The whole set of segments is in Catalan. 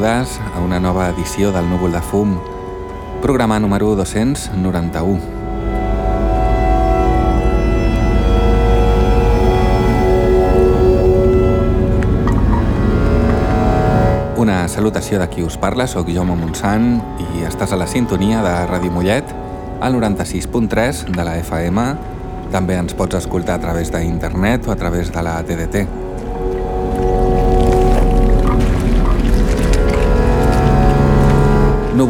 benvingudes a una nova edició del Núvol de Fum, programa número 291. Una salutació de qui us parla, sóc Jaume Montsant i estàs a la sintonia de Ràdio Mollet al 96.3 de la FM. També ens pots escoltar a través d'internet o a través de la TDT.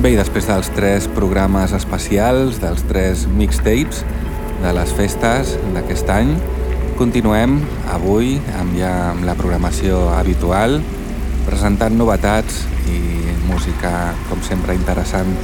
Bé, i després dels tres programes especials, dels tres mixtapes de les festes d'aquest any, continuem avui amb ja amb la programació habitual, presentant novetats i música, com sempre, interessant.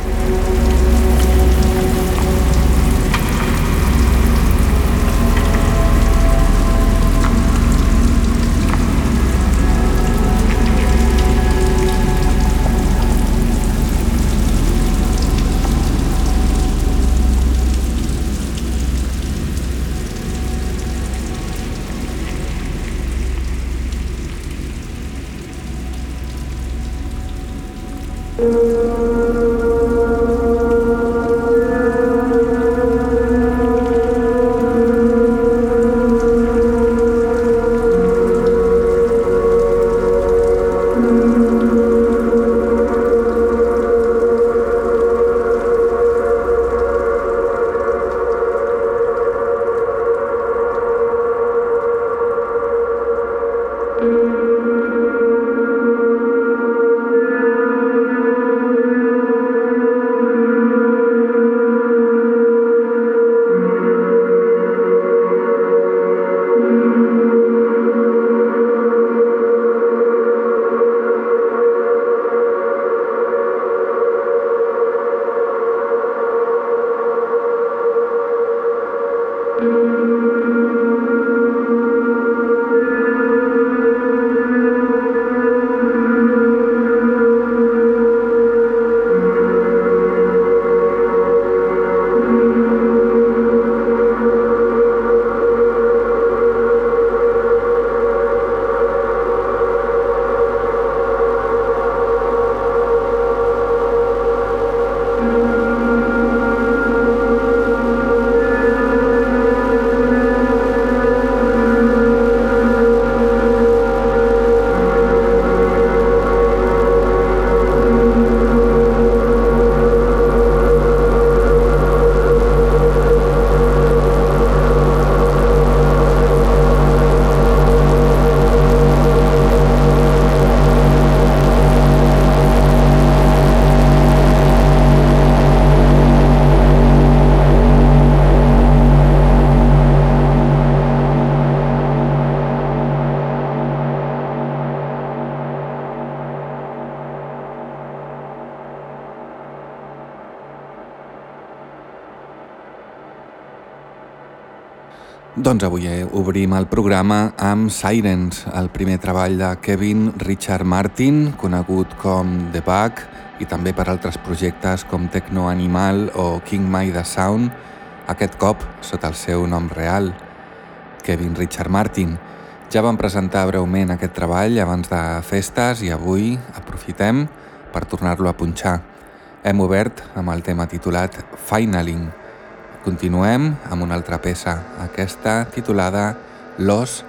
Doncs avui eh, obrim el programa amb Sirens, el primer treball de Kevin Richard Martin, conegut com The Bug, i també per altres projectes com Tecno Animal o King My The Sound, aquest cop sota el seu nom real, Kevin Richard Martin. Ja vam presentar breument aquest treball abans de festes i avui aprofitem per tornar-lo a punxar. Hem obert amb el tema titulat Finaling, Continuem amb una altra peça, aquesta titulada Loss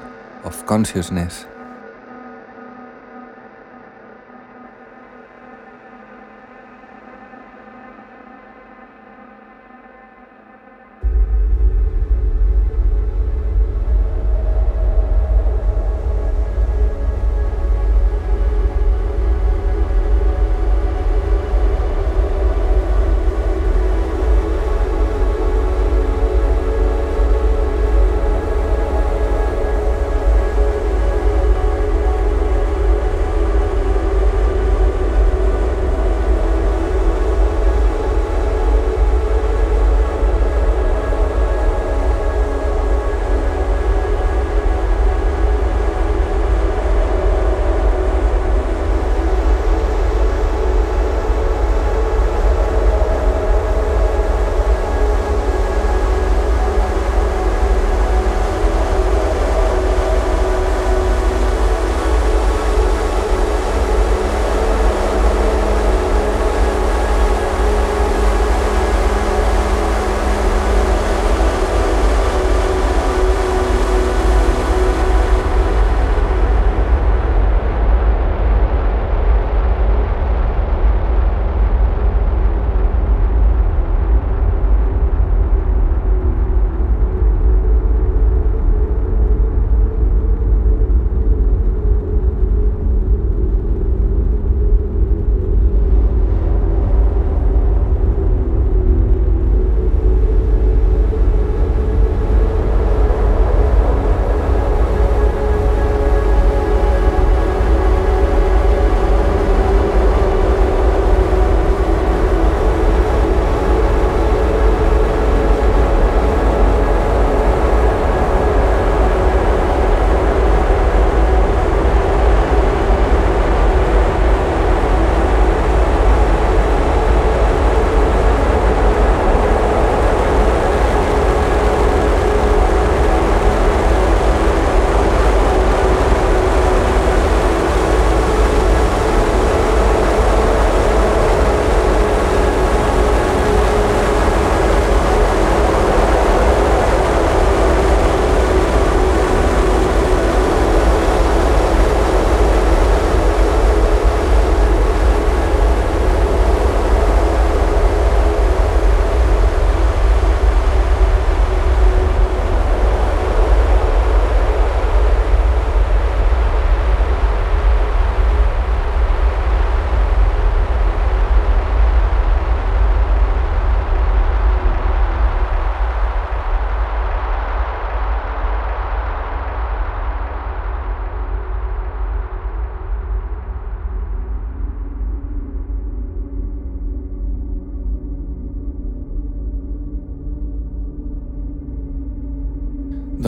of Consciousness.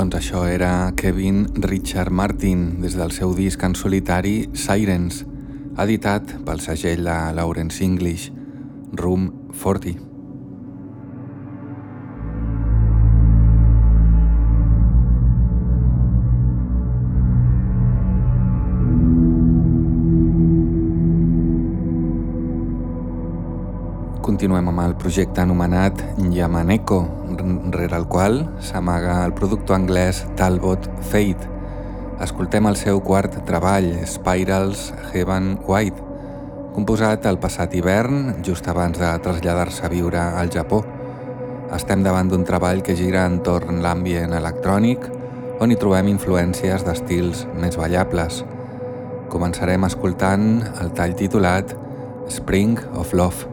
Doncs això era Kevin Richard Martin des del seu disc en solitari Sirens, editat pel segell de Lawrence English, Room 40. Amb el projecte anomenat Yamaneko, rere el qual s'amaga el productor anglès Talbot Fate. Escoltem el seu quart treball, Spirals Heaven White, composat el passat hivern, just abans de traslladar-se a viure al Japó. Estem davant d'un treball que gira entorn l'ambient electrònic, on hi trobem influències d'estils més ballables. Començarem escoltant el tall titulat Spring of Love.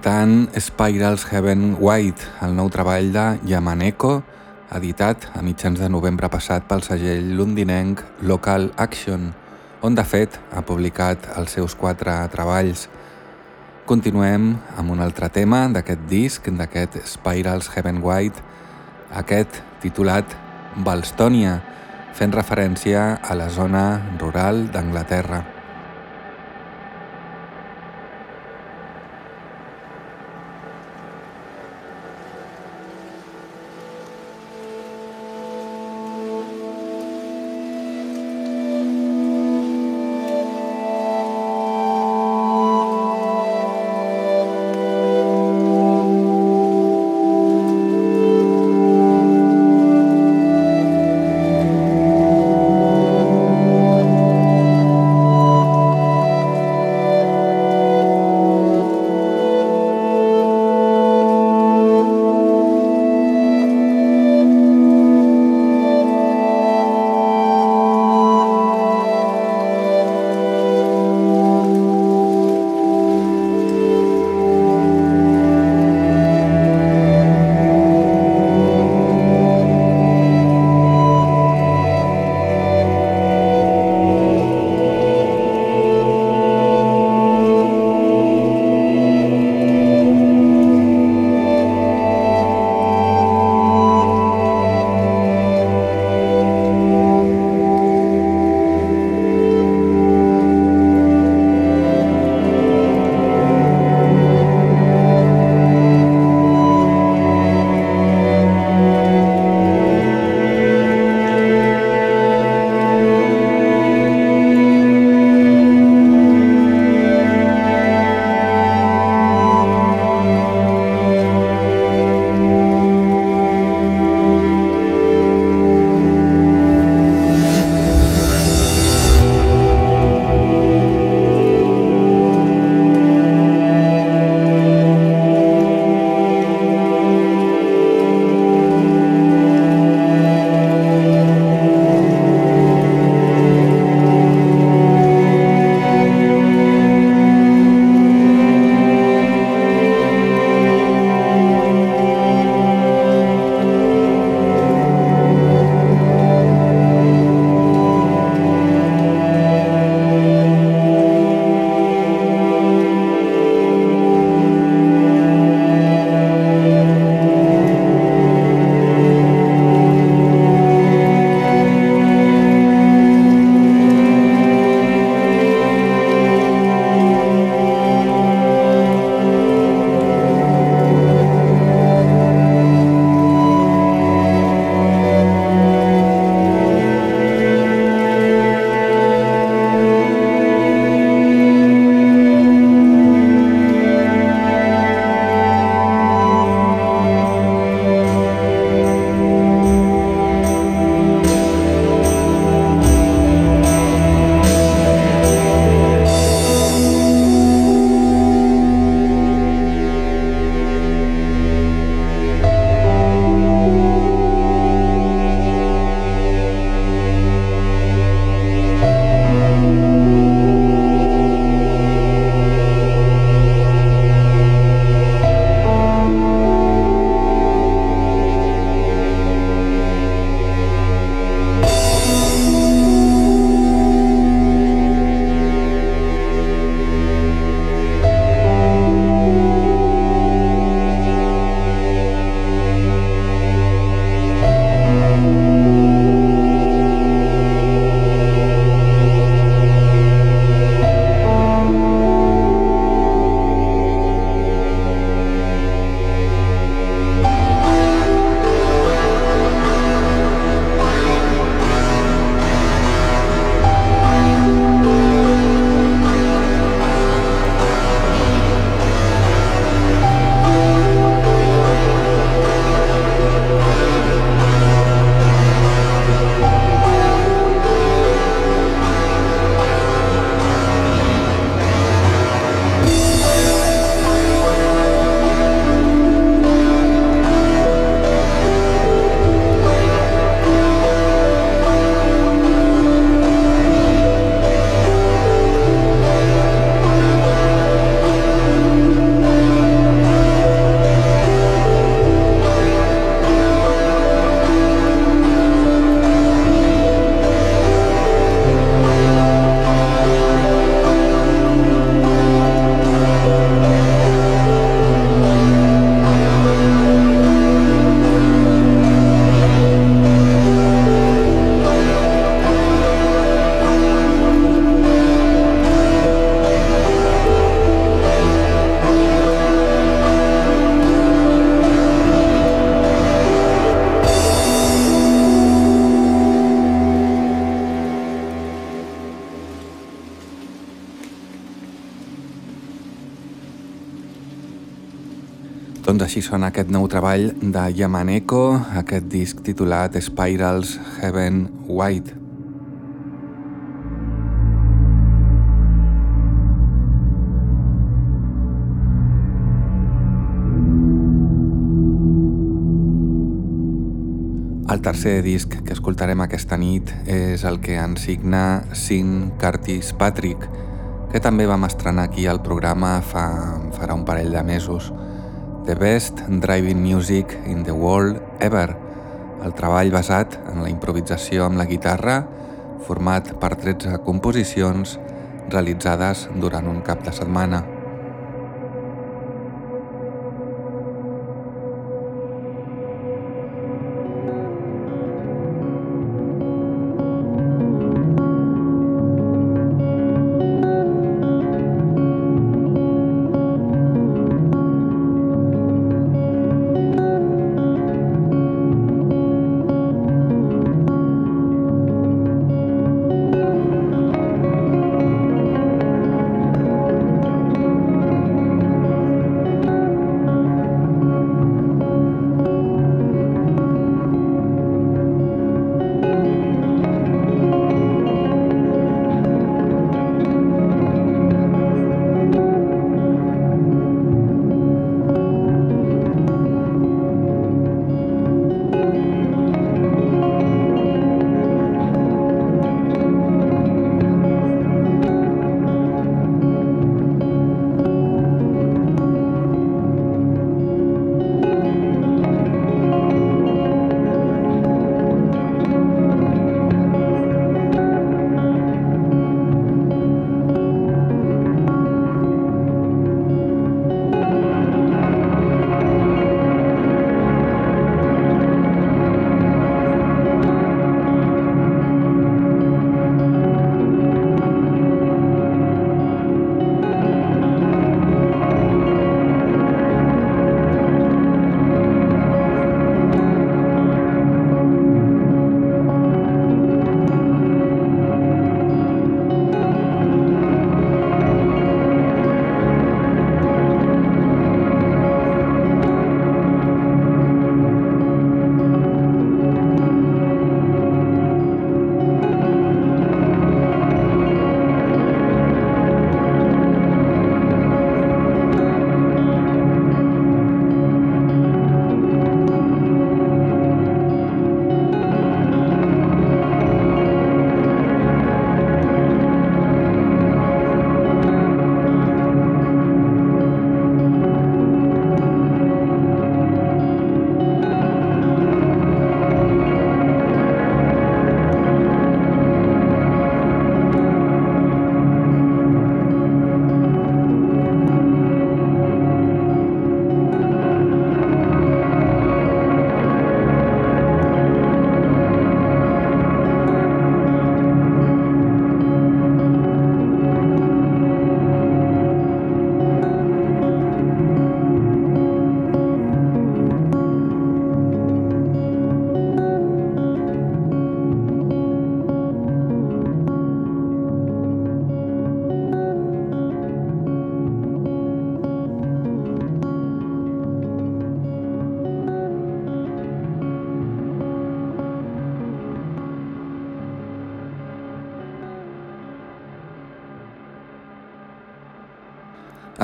Escoltant Spirals Heaven White, el nou treball de Yamaneko, editat a mitjans de novembre passat pel segell londinenc Local Action, on de fet ha publicat els seus quatre treballs. Continuem amb un altre tema d'aquest disc, d'aquest Spirals Heaven White, aquest titulat Balstonia, fent referència a la zona rural d'Anglaterra. Treball de Yamaneko, aquest disc titulat Spirals Heaven White. El tercer disc que escoltarem aquesta nit és el que ens signa Sin Curtis Patrick, que també vam estrenar aquí al programa fa, farà un parell de mesos. The Best Driving Music in the World Ever, el treball basat en la improvisació amb la guitarra, format per 13 composicions realitzades durant un cap de setmana.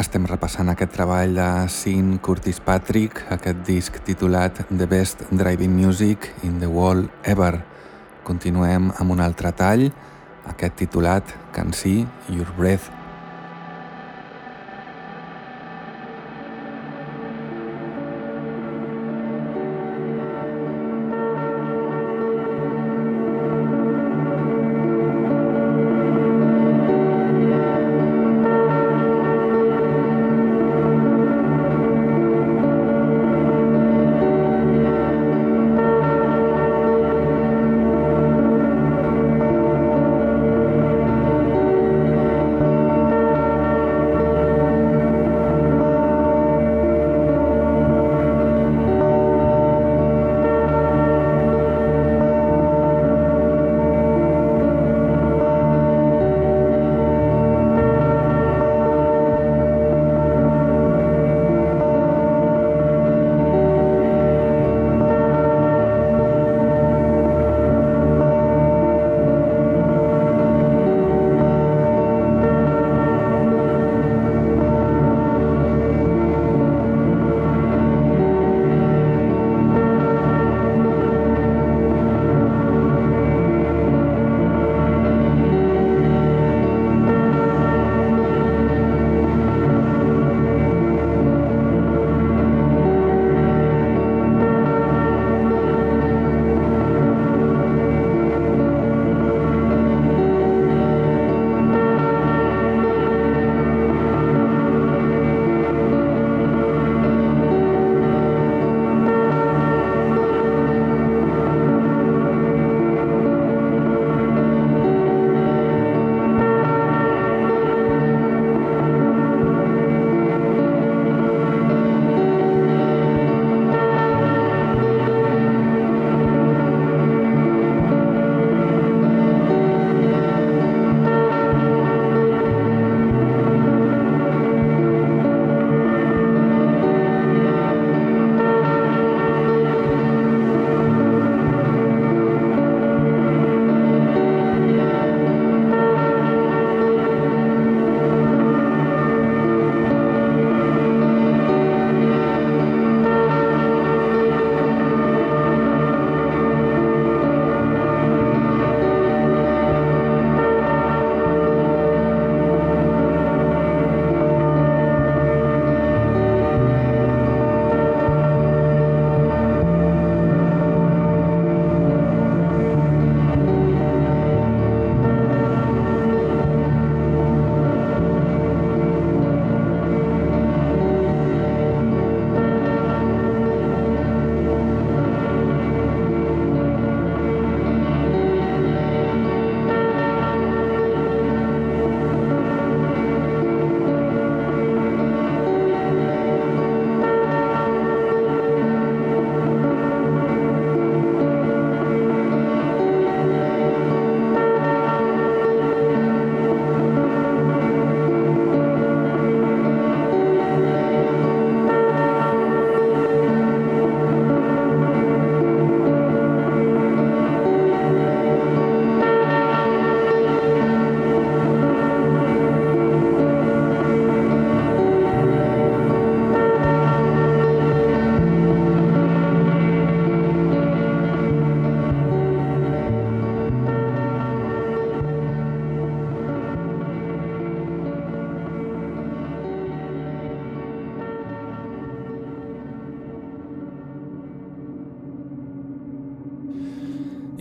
Estem repassant aquest treball de Sin Curtis Patrick, aquest disc titulat The Best Driving Music in the World Ever. Continuem amb un altre tall, aquest titulat Can See Your Breath.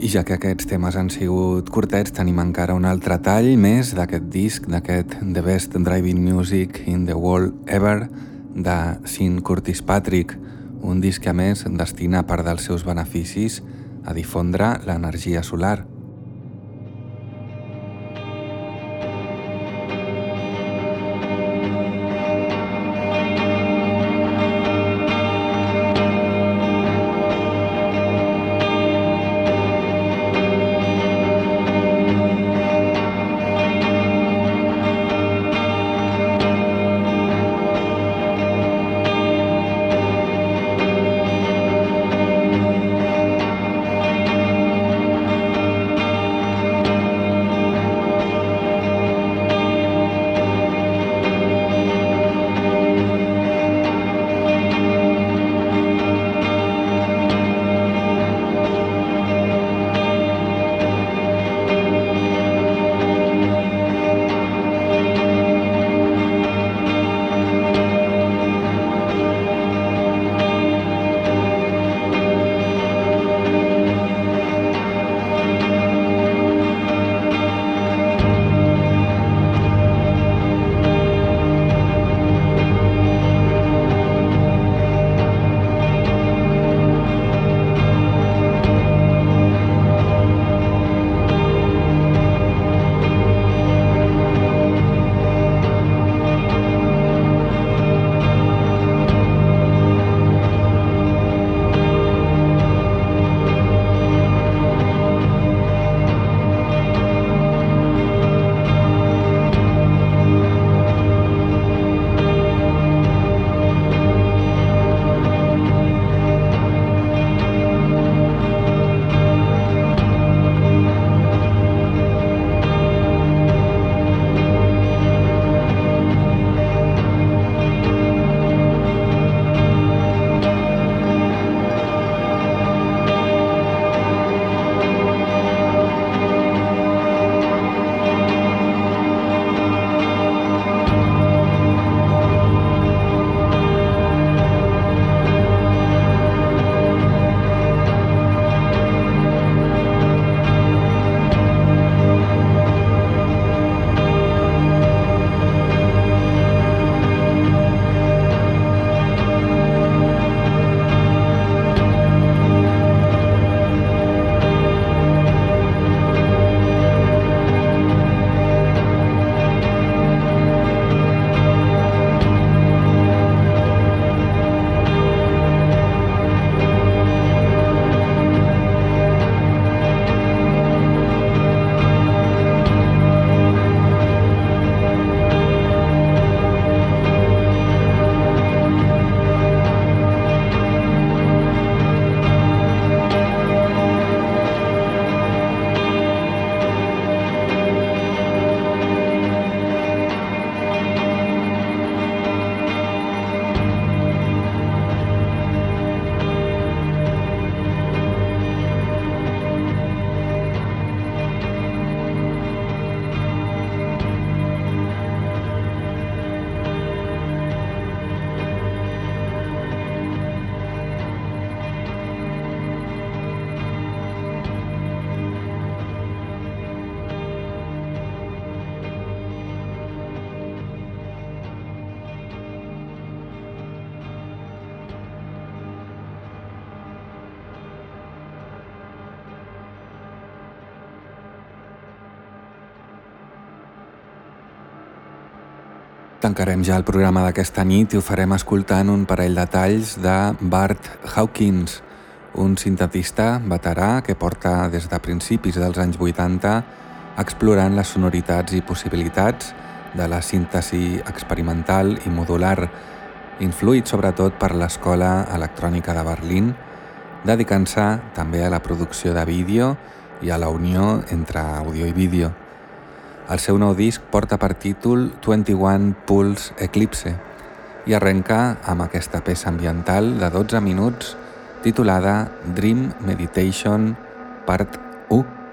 I ja que aquests temes han sigut curtets, tenim encara un altre tall més d'aquest disc, d'aquest The Best Driving Music in the World Ever, de Sin Curtis Patrick, un disc que a més destina part dels seus beneficis a difondre l'energia solar. Tancarem ja el programa d'aquesta nit i ho farem escoltant un parell de talls de Bart Hawkins, un sintetista veterà que porta des de principis dels anys 80 explorant les sonoritats i possibilitats de la síntesi experimental i modular, influït sobretot per l'Escola Electrònica de Berlín, dedicant-se també a la producció de vídeo i a la unió entre àudio i vídeo. El seu nou disc porta per títol 21 Pulse Eclipse i arrenca amb aquesta peça ambiental de 12 minuts titulada Dream Meditation Part 1.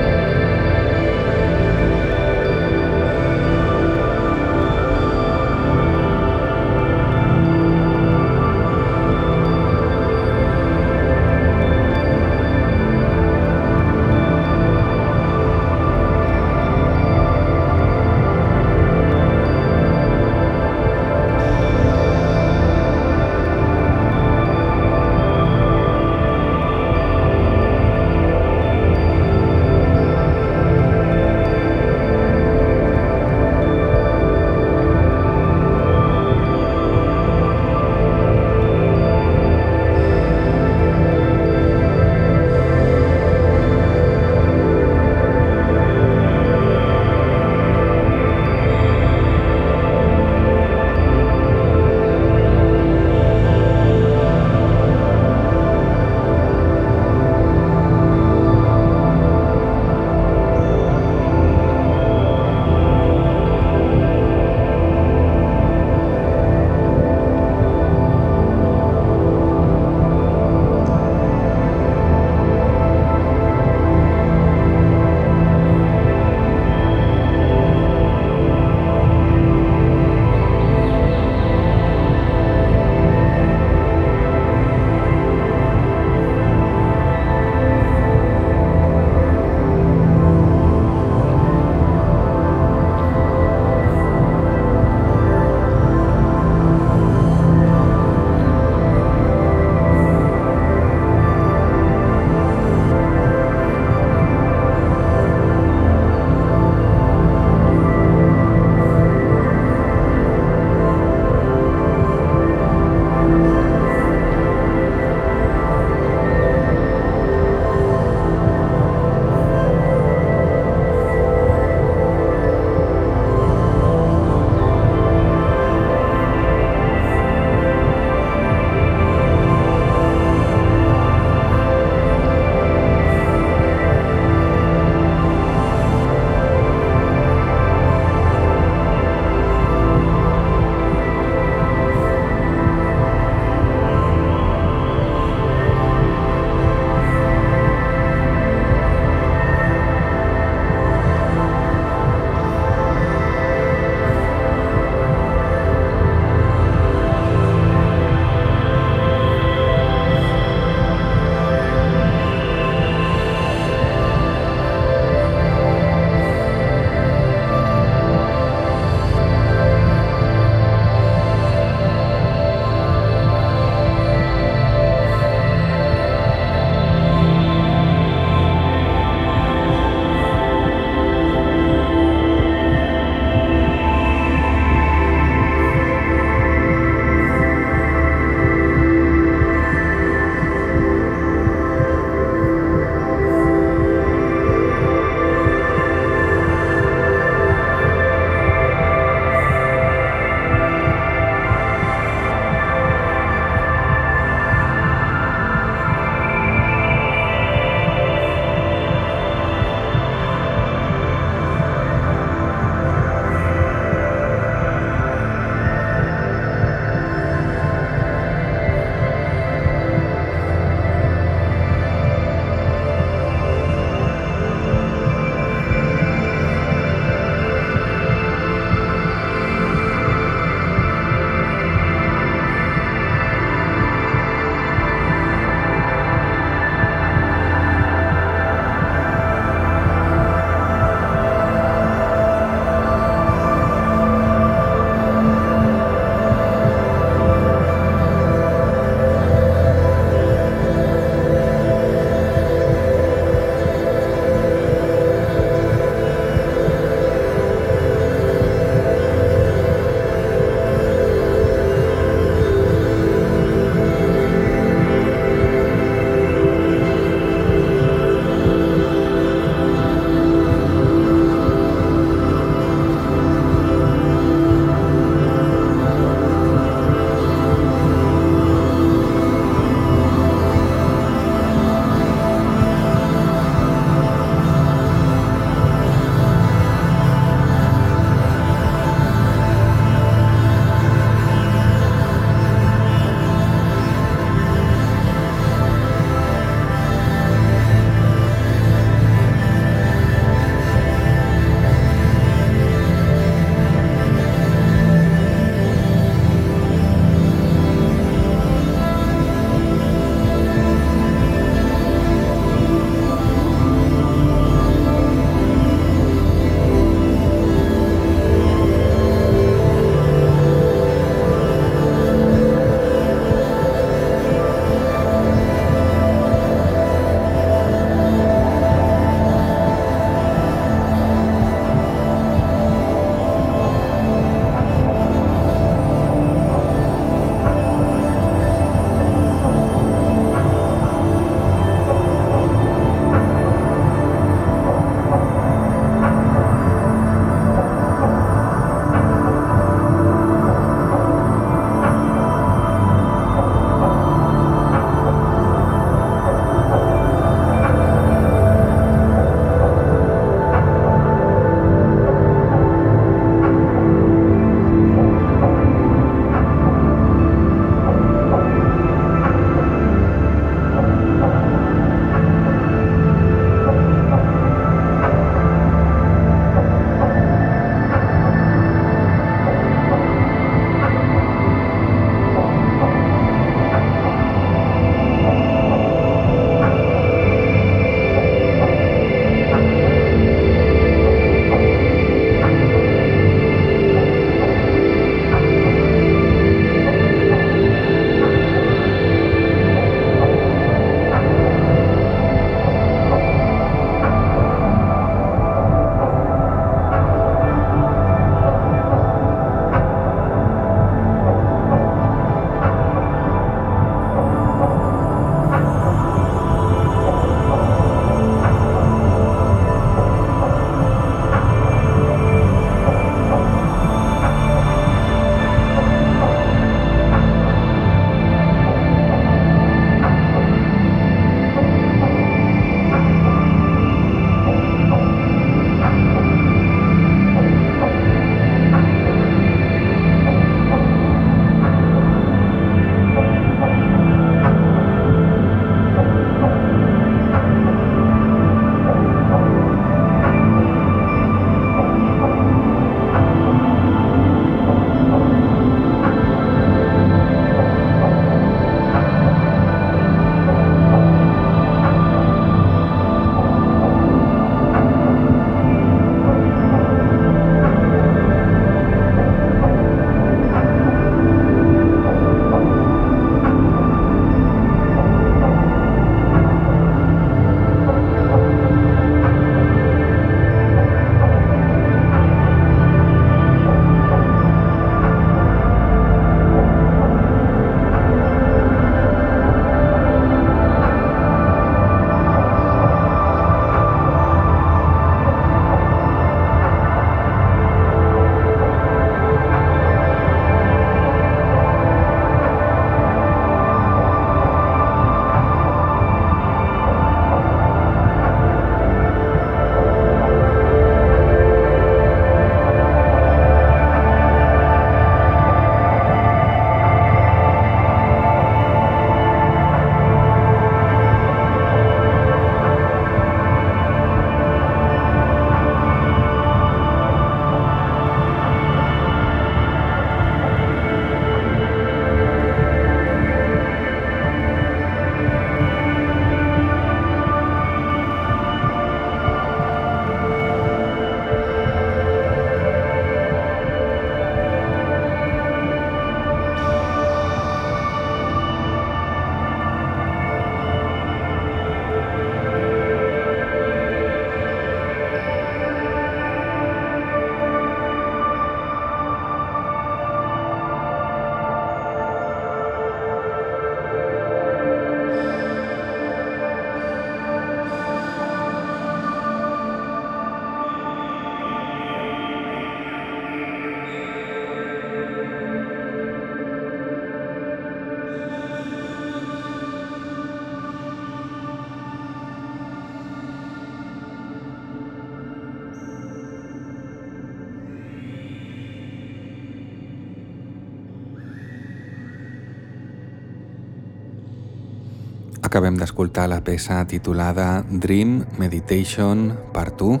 Acabem d'escoltar la peça titulada Dream Meditation Part 2,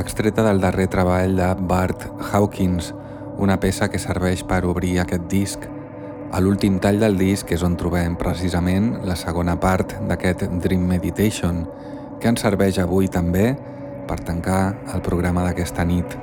extreta del darrer treball de Bart Hawkins, una peça que serveix per obrir aquest disc. A l'últim tall del disc és on trobem precisament la segona part d'aquest Dream Meditation, que ens serveix avui també per tancar el programa d'aquesta nit.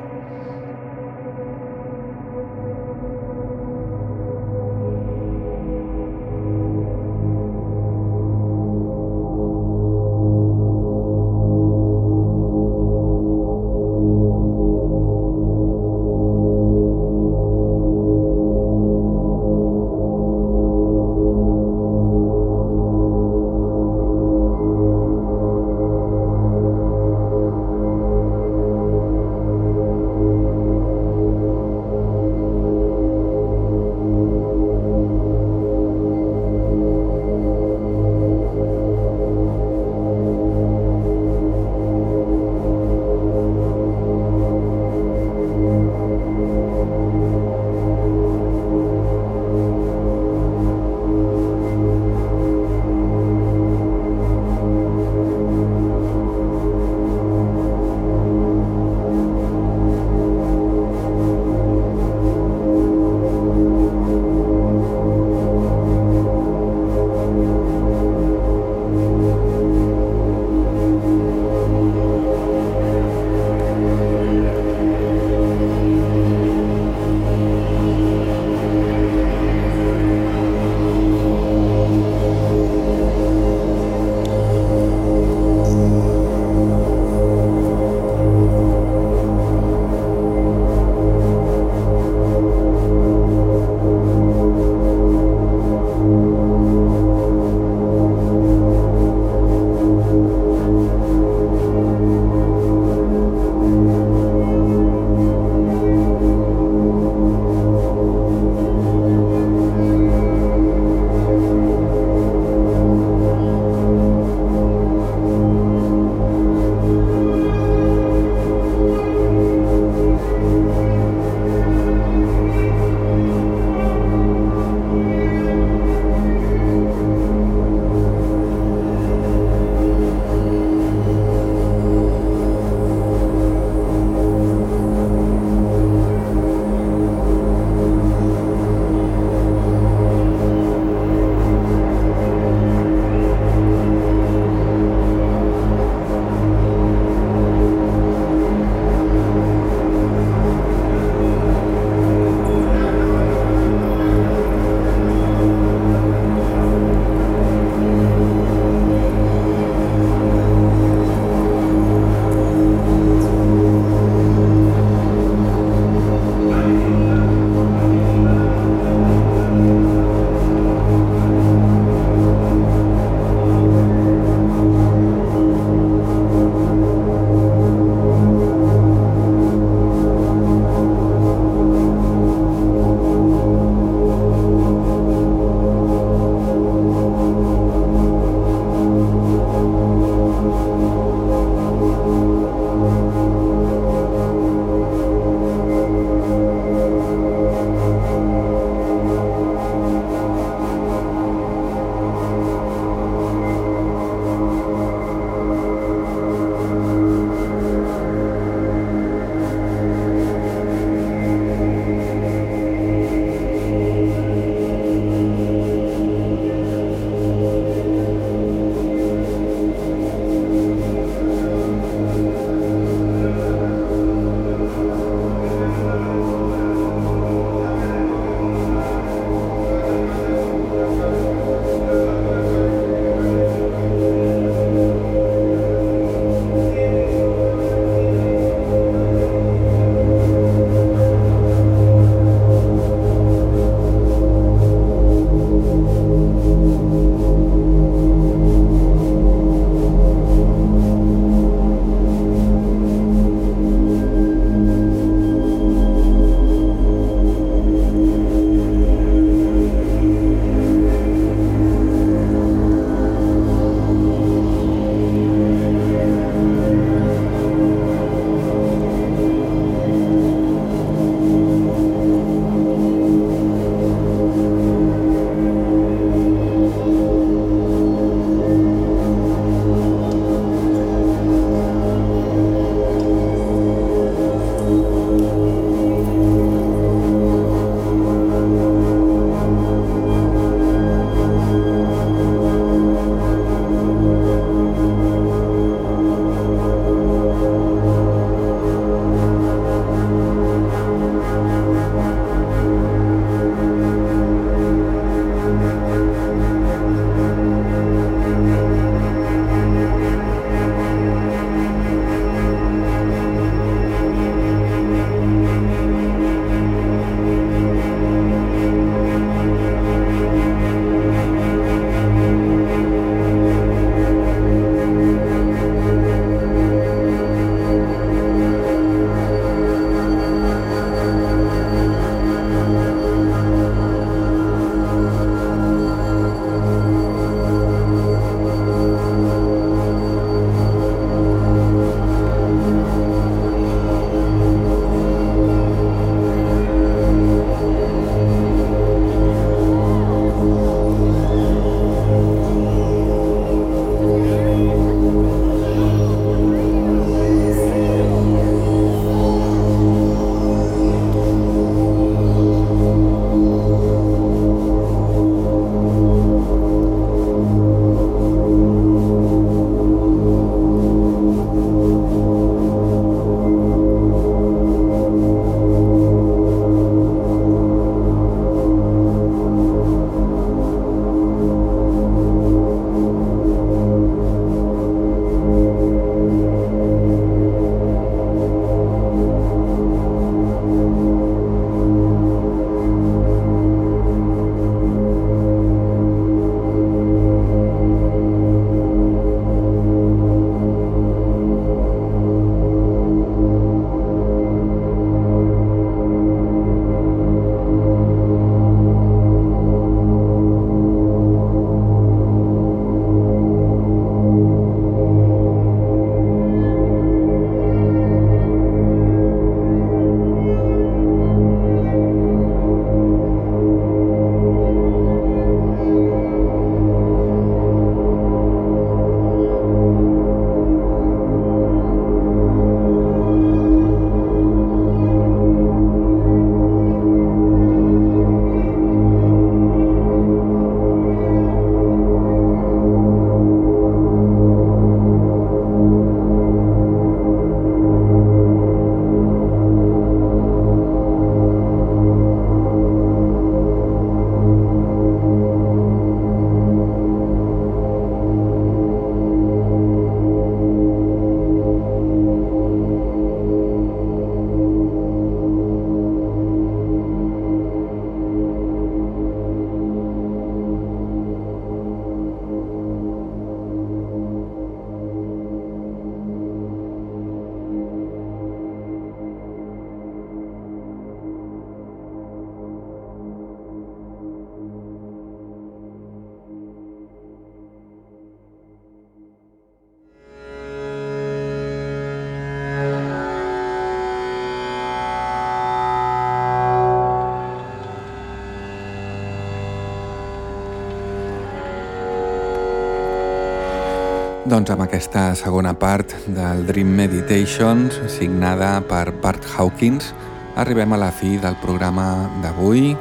Doncs amb aquesta segona part del Dream Meditations, signada per Bart Hawkins, arribem a la fi del programa d'avui,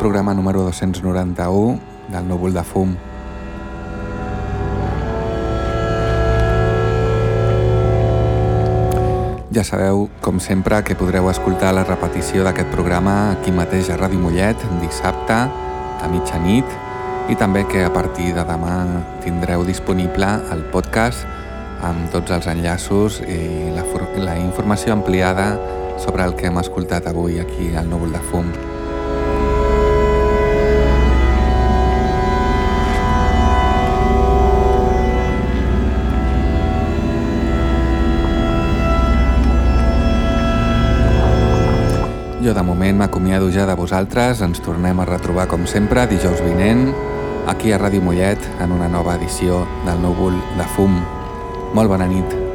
programa número 291 del Núvol de Fum. Ja sabeu, com sempre, que podreu escoltar la repetició d'aquest programa aquí mateix a Ràdio Mollet, dissabte, a mitjanit, i també que a partir de demà tindreu disponible el podcast amb tots els enllaços i la, la informació ampliada sobre el que hem escoltat avui aquí al Núvol de Fum. Jo de moment m'acomiado ja de vosaltres, ens tornem a retrobar com sempre dijous vinent aquí a Ràdio Mollet en una nova edició del Núvol de Fum. Molt bona nit.